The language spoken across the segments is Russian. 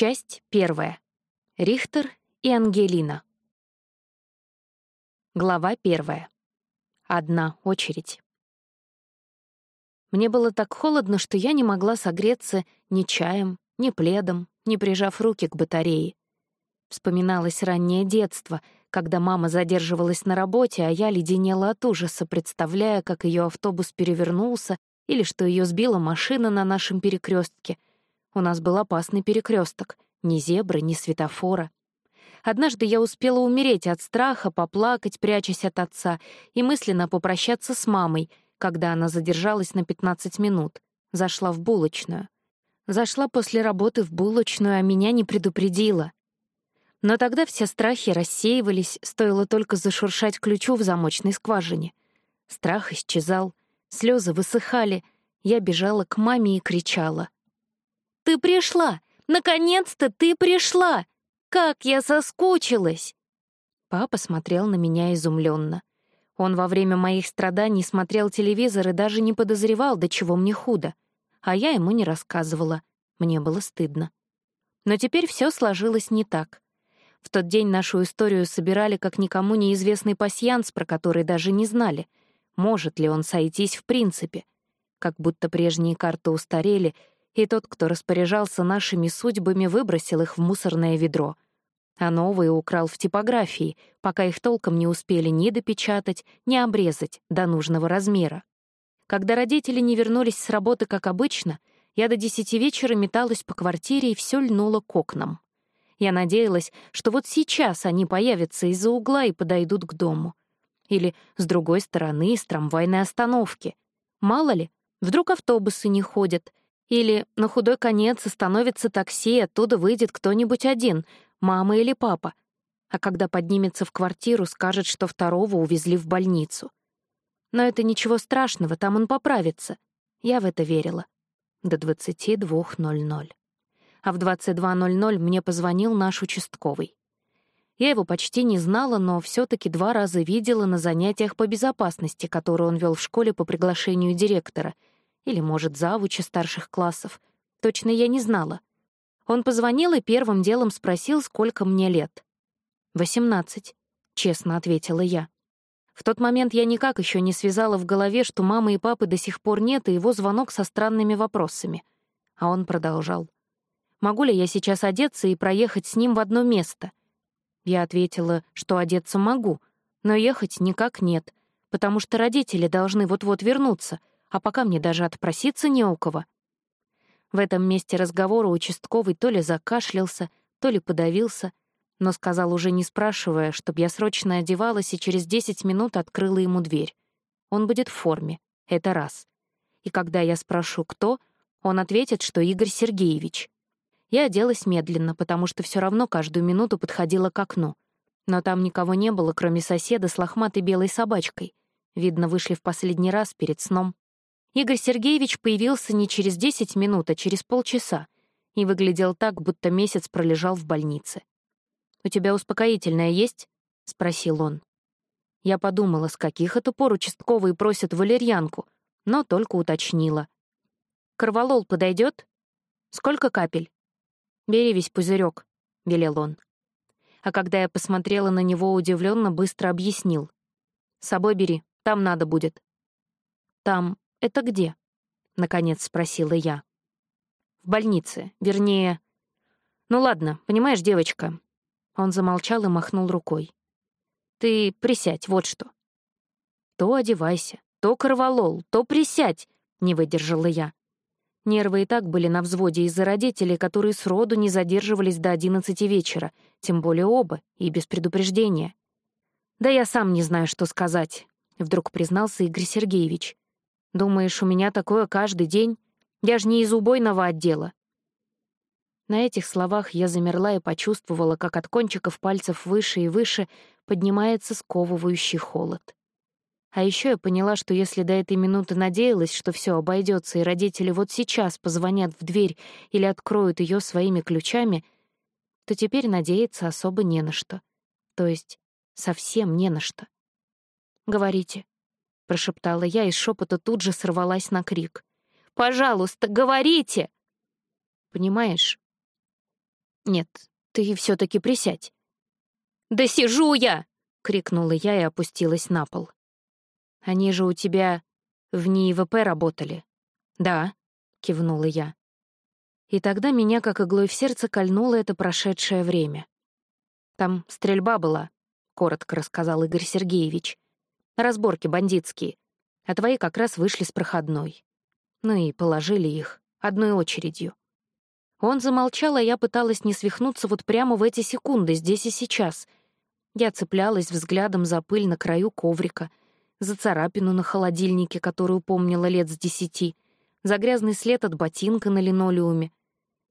Часть первая. Рихтер и Ангелина. Глава первая. Одна очередь. Мне было так холодно, что я не могла согреться ни чаем, ни пледом, ни прижав руки к батарее. Вспоминалось раннее детство, когда мама задерживалась на работе, а я леденела от ужаса, представляя, как ее автобус перевернулся или что ее сбила машина на нашем перекрестке. У нас был опасный перекресток, ни зебры, ни светофора. Однажды я успела умереть от страха, поплакать, прячась от отца, и мысленно попрощаться с мамой, когда она задержалась на 15 минут. Зашла в булочную. Зашла после работы в булочную, а меня не предупредила. Но тогда все страхи рассеивались, стоило только зашуршать ключу в замочной скважине. Страх исчезал, слезы высыхали, я бежала к маме и кричала. «Ты пришла! Наконец-то ты пришла! Как я соскучилась!» Папа смотрел на меня изумленно. Он во время моих страданий смотрел телевизор и даже не подозревал, до чего мне худо. А я ему не рассказывала. Мне было стыдно. Но теперь все сложилось не так. В тот день нашу историю собирали как никому неизвестный пасьянс, про который даже не знали. Может ли он сойтись в принципе? Как будто прежние карты устарели, и тот, кто распоряжался нашими судьбами, выбросил их в мусорное ведро. А новые украл в типографии, пока их толком не успели ни допечатать, ни обрезать до нужного размера. Когда родители не вернулись с работы, как обычно, я до десяти вечера металась по квартире и все льнула к окнам. Я надеялась, что вот сейчас они появятся из-за угла и подойдут к дому. Или с другой стороны, с трамвайной остановки. Мало ли, вдруг автобусы не ходят. Или на худой конец остановится такси, оттуда выйдет кто-нибудь один, мама или папа. А когда поднимется в квартиру, скажет, что второго увезли в больницу. Но это ничего страшного, там он поправится. Я в это верила. До 22.00 а в 22.00 мне позвонил наш участковый. Я его почти не знала, но все таки два раза видела на занятиях по безопасности, которые он вел в школе по приглашению директора, или, может, завуча старших классов. Точно я не знала. Он позвонил и первым делом спросил, сколько мне лет. «Восемнадцать», — честно ответила я. В тот момент я никак еще не связала в голове, что мамы и папы до сих пор нет, и его звонок со странными вопросами. А он продолжал могу ли я сейчас одеться и проехать с ним в одно место. Я ответила, что одеться могу, но ехать никак нет, потому что родители должны вот-вот вернуться, а пока мне даже отпроситься не у кого. В этом месте разговора участковый то ли закашлялся, то ли подавился, но сказал уже не спрашивая, чтобы я срочно одевалась и через 10 минут открыла ему дверь. Он будет в форме, это раз. И когда я спрошу, кто, он ответит, что Игорь Сергеевич. Я оделась медленно, потому что все равно каждую минуту подходила к окну. Но там никого не было, кроме соседа с лохматой белой собачкой. Видно, вышли в последний раз перед сном. Игорь Сергеевич появился не через 10 минут, а через полчаса и выглядел так, будто месяц пролежал в больнице. «У тебя успокоительное есть?» — спросил он. Я подумала, с каких это пор участковые просят валерьянку, но только уточнила. «Корвалол подойдет? Сколько капель?» «Бери весь пузырек, велел он. А когда я посмотрела на него удивленно, быстро объяснил. «С собой бери, там надо будет». «Там — это где?» — наконец спросила я. «В больнице, вернее...» «Ну ладно, понимаешь, девочка...» Он замолчал и махнул рукой. «Ты присядь, вот что». «То одевайся, то корвалол, то присядь», — не выдержала я. Нервы и так были на взводе из-за родителей, которые сроду не задерживались до одиннадцати вечера, тем более оба, и без предупреждения. «Да я сам не знаю, что сказать», — вдруг признался Игорь Сергеевич. «Думаешь, у меня такое каждый день? Я же не из убойного отдела». На этих словах я замерла и почувствовала, как от кончиков пальцев выше и выше поднимается сковывающий холод. А еще я поняла, что если до этой минуты надеялась, что все обойдется и родители вот сейчас позвонят в дверь или откроют ее своими ключами, то теперь надеяться особо не на что. То есть совсем не на что. «Говорите», — прошептала я, и шепота тут же сорвалась на крик. «Пожалуйста, говорите!» «Понимаешь, Нет, ты все таки присядь. «Да сижу я!» — крикнула я и опустилась на пол. «Они же у тебя в НИИВП работали?» «Да», — кивнула я. И тогда меня, как иглой в сердце, кольнуло это прошедшее время. «Там стрельба была», — коротко рассказал Игорь Сергеевич. «Разборки бандитские. А твои как раз вышли с проходной. Ну и положили их одной очередью. Он замолчал, а я пыталась не свихнуться вот прямо в эти секунды, здесь и сейчас. Я цеплялась взглядом за пыль на краю коврика, за царапину на холодильнике, которую помнила лет с десяти, за грязный след от ботинка на линолеуме.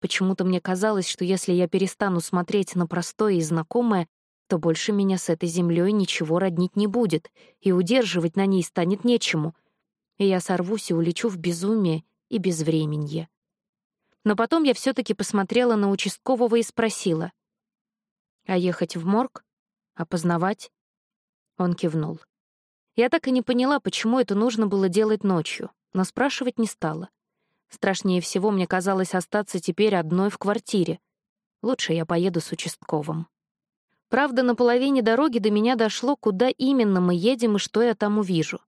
Почему-то мне казалось, что если я перестану смотреть на простое и знакомое, то больше меня с этой землей ничего роднить не будет, и удерживать на ней станет нечему. И я сорвусь и улечу в безумие и безвременье. Но потом я все таки посмотрела на участкового и спросила. «А ехать в морг? Опознавать?» Он кивнул. Я так и не поняла, почему это нужно было делать ночью, но спрашивать не стала. Страшнее всего мне казалось остаться теперь одной в квартире. Лучше я поеду с участковым. Правда, на половине дороги до меня дошло, куда именно мы едем и что я там увижу.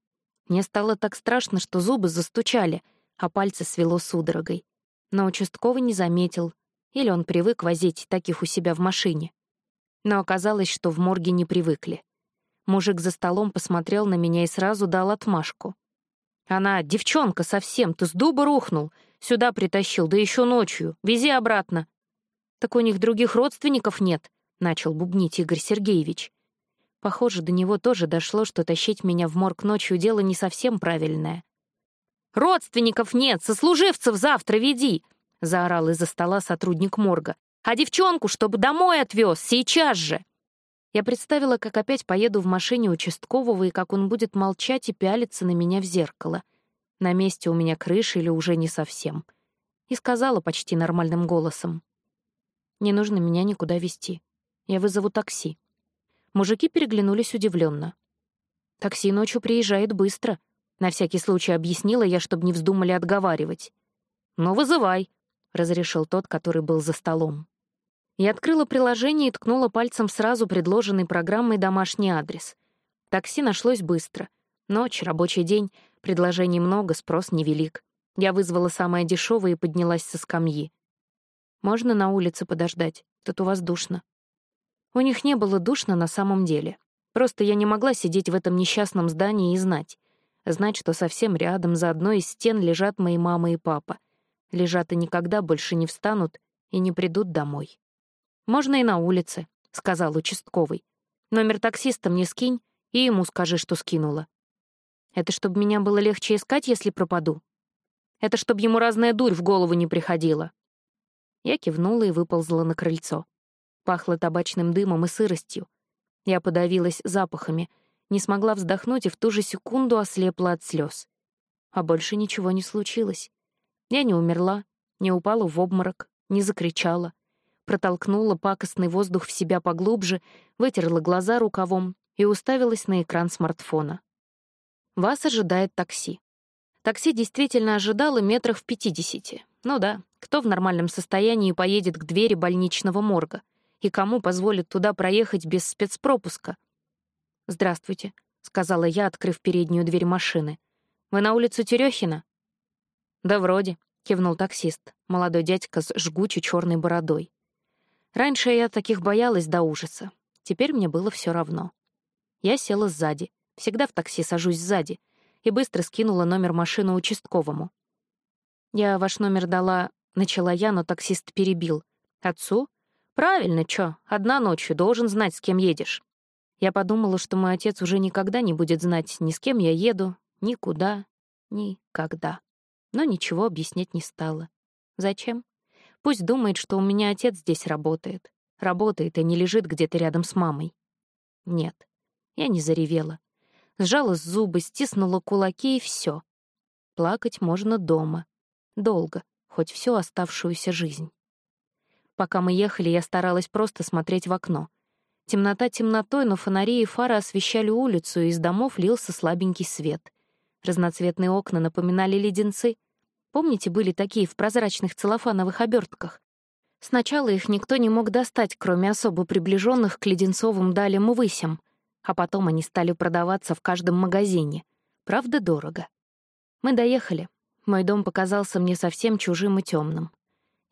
Мне стало так страшно, что зубы застучали, а пальцы свело судорогой. Но участковый не заметил, или он привык возить таких у себя в машине. Но оказалось, что в морге не привыкли. Мужик за столом посмотрел на меня и сразу дал отмашку. «Она девчонка совсем, ты с дуба рухнул, сюда притащил, да еще ночью, вези обратно». «Так у них других родственников нет», — начал бубнить Игорь Сергеевич. Похоже, до него тоже дошло, что тащить меня в морг ночью дело не совсем правильное. «Родственников нет, сослуживцев завтра веди!» — заорал из-за стола сотрудник морга. «А девчонку, чтобы домой отвез, сейчас же!» Я представила, как опять поеду в машине участкового и как он будет молчать и пялиться на меня в зеркало. На месте у меня крыша или уже не совсем. И сказала почти нормальным голосом. «Не нужно меня никуда везти. Я вызову такси». Мужики переглянулись удивленно. «Такси ночью приезжает быстро», — на всякий случай объяснила я, чтобы не вздумали отговаривать. «Ну, вызывай», — разрешил тот, который был за столом. Я открыла приложение и ткнула пальцем сразу предложенный программой домашний адрес. Такси нашлось быстро. Ночь, рабочий день, предложений много, спрос невелик. Я вызвала самое дешевое и поднялась со скамьи. «Можно на улице подождать? Тут у вас душно». У них не было душно на самом деле. Просто я не могла сидеть в этом несчастном здании и знать. Знать, что совсем рядом, за одной из стен лежат мои мама и папа. Лежат и никогда больше не встанут и не придут домой. «Можно и на улице», — сказал участковый. «Номер таксиста мне скинь, и ему скажи, что скинула». «Это чтобы меня было легче искать, если пропаду?» «Это чтобы ему разная дурь в голову не приходила». Я кивнула и выползла на крыльцо. Пахло табачным дымом и сыростью. Я подавилась запахами, не смогла вздохнуть и в ту же секунду ослепла от слез. А больше ничего не случилось. Я не умерла, не упала в обморок, не закричала. Протолкнула пакостный воздух в себя поглубже, вытерла глаза рукавом и уставилась на экран смартфона. Вас ожидает такси. Такси действительно ожидало метрах в пятидесяти. Ну да, кто в нормальном состоянии поедет к двери больничного морга? И кому позволят туда проехать без спецпропуска. «Здравствуйте», — сказала я, открыв переднюю дверь машины. «Вы на улицу Терехина?» «Да вроде», — кивнул таксист, молодой дядька с жгучей черной бородой. Раньше я таких боялась до ужаса. Теперь мне было все равно. Я села сзади, всегда в такси сажусь сзади, и быстро скинула номер машины участковому. «Я ваш номер дала...» — начала я, но таксист перебил. «Отцу? «Правильно, чё, одна ночью, должен знать, с кем едешь». Я подумала, что мой отец уже никогда не будет знать, ни с кем я еду, никуда, никогда. Но ничего объяснять не стала. Зачем? Пусть думает, что у меня отец здесь работает. Работает и не лежит где-то рядом с мамой. Нет, я не заревела. Сжала зубы, стиснула кулаки и все. Плакать можно дома. Долго, хоть всю оставшуюся жизнь. Пока мы ехали, я старалась просто смотреть в окно. Темнота темнотой, но фонари и фары освещали улицу, и из домов лился слабенький свет. Разноцветные окна напоминали леденцы. Помните, были такие в прозрачных целлофановых обертках? Сначала их никто не мог достать, кроме особо приближенных к леденцовым далям и высям, а потом они стали продаваться в каждом магазине. Правда, дорого. Мы доехали. Мой дом показался мне совсем чужим и темным.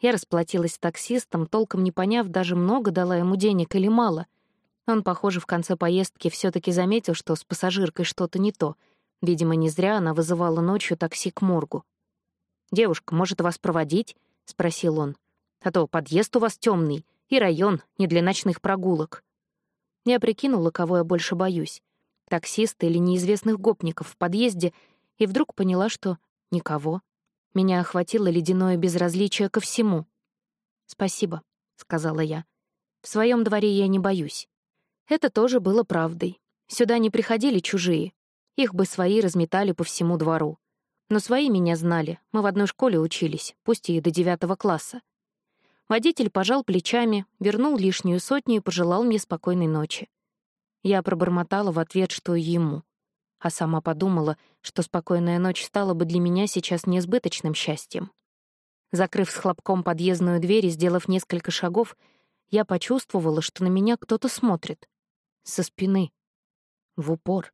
Я расплатилась с таксистом, толком не поняв, даже много дала ему денег или мало. Он, похоже, в конце поездки все таки заметил, что с пассажиркой что-то не то. Видимо, не зря она вызывала ночью такси к моргу. «Девушка, может, вас проводить?» — спросил он. А то подъезд у вас темный и район не для ночных прогулок. Я прикинула, кого я больше боюсь — таксиста или неизвестных гопников в подъезде, и вдруг поняла, что никого. Меня охватило ледяное безразличие ко всему. «Спасибо», — сказала я. «В своем дворе я не боюсь». Это тоже было правдой. Сюда не приходили чужие. Их бы свои разметали по всему двору. Но свои меня знали, мы в одной школе учились, пусть и до девятого класса. Водитель пожал плечами, вернул лишнюю сотню и пожелал мне спокойной ночи. Я пробормотала в ответ, что ему. А сама подумала, что спокойная ночь стала бы для меня сейчас неизбыточным счастьем. Закрыв с хлопком подъездную дверь и сделав несколько шагов, я почувствовала, что на меня кто-то смотрит. Со спины. В упор.